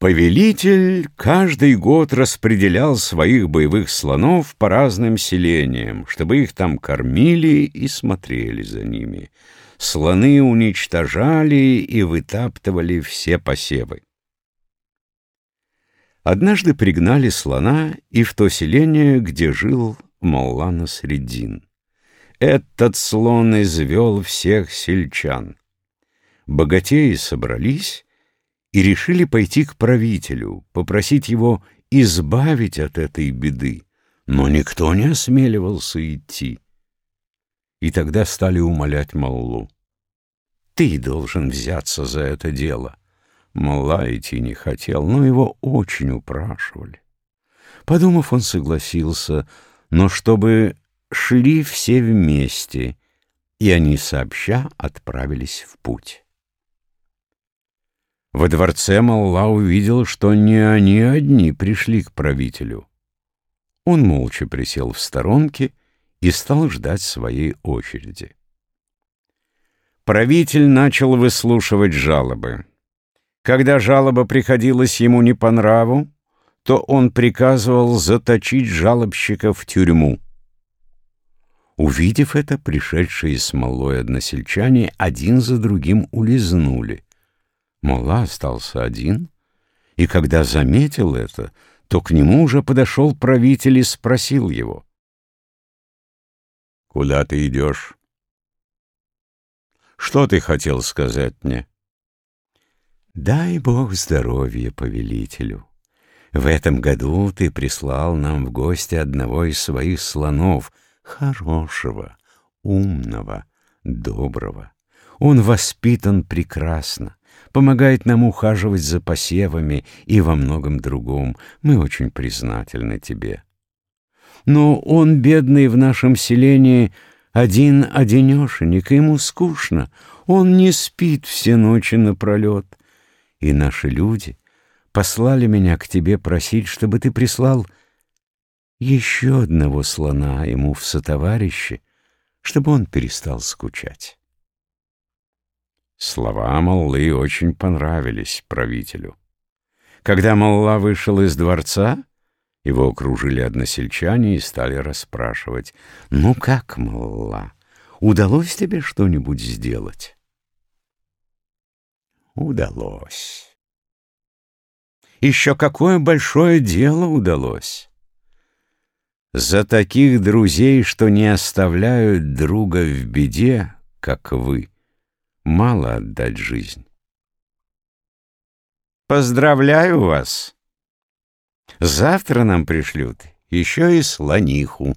Повелитель каждый год распределял своих боевых слонов по разным селениям, чтобы их там кормили и смотрели за ними. Слоны уничтожали и вытаптывали все посевы. Однажды пригнали слона и в то селение, где жил Моллана Средин. Этот слон извел всех сельчан. Богатеи собрались и решили пойти к правителю, попросить его избавить от этой беды. Но никто не осмеливался идти. И тогда стали умолять Маллу. «Ты должен взяться за это дело». Малла идти не хотел, но его очень упрашивали. Подумав, он согласился, но чтобы шли все вместе, и они сообща отправились в путь. Во дворце Малла увидел, что не они одни пришли к правителю. Он молча присел в сторонке и стал ждать своей очереди. Правитель начал выслушивать жалобы. Когда жалоба приходилась ему не по нраву, то он приказывал заточить жалобщика в тюрьму. Увидев это, пришедшие с малой односельчане один за другим улизнули — Мола остался один, и когда заметил это, то к нему уже подошел правитель и спросил его. «Куда ты идешь? Что ты хотел сказать мне?» «Дай Бог здоровья повелителю. В этом году ты прислал нам в гости одного из своих слонов, хорошего, умного, доброго. Он воспитан прекрасно помогает нам ухаживать за посевами и во многом другом. Мы очень признательны тебе. Но он, бедный, в нашем селении один-одинешенек, ему скучно. Он не спит все ночи напролет. И наши люди послали меня к тебе просить, чтобы ты прислал еще одного слона ему в сотоварище, чтобы он перестал скучать. Слова Маллы очень понравились правителю. Когда Малла вышел из дворца, его окружили односельчане и стали расспрашивать. «Ну как, Малла, удалось тебе что-нибудь сделать?» «Удалось». «Еще какое большое дело удалось!» «За таких друзей, что не оставляют друга в беде, как вы» мало отдать жизнь. Поздравляю вас! Завтра нам пришлют еще и слониху.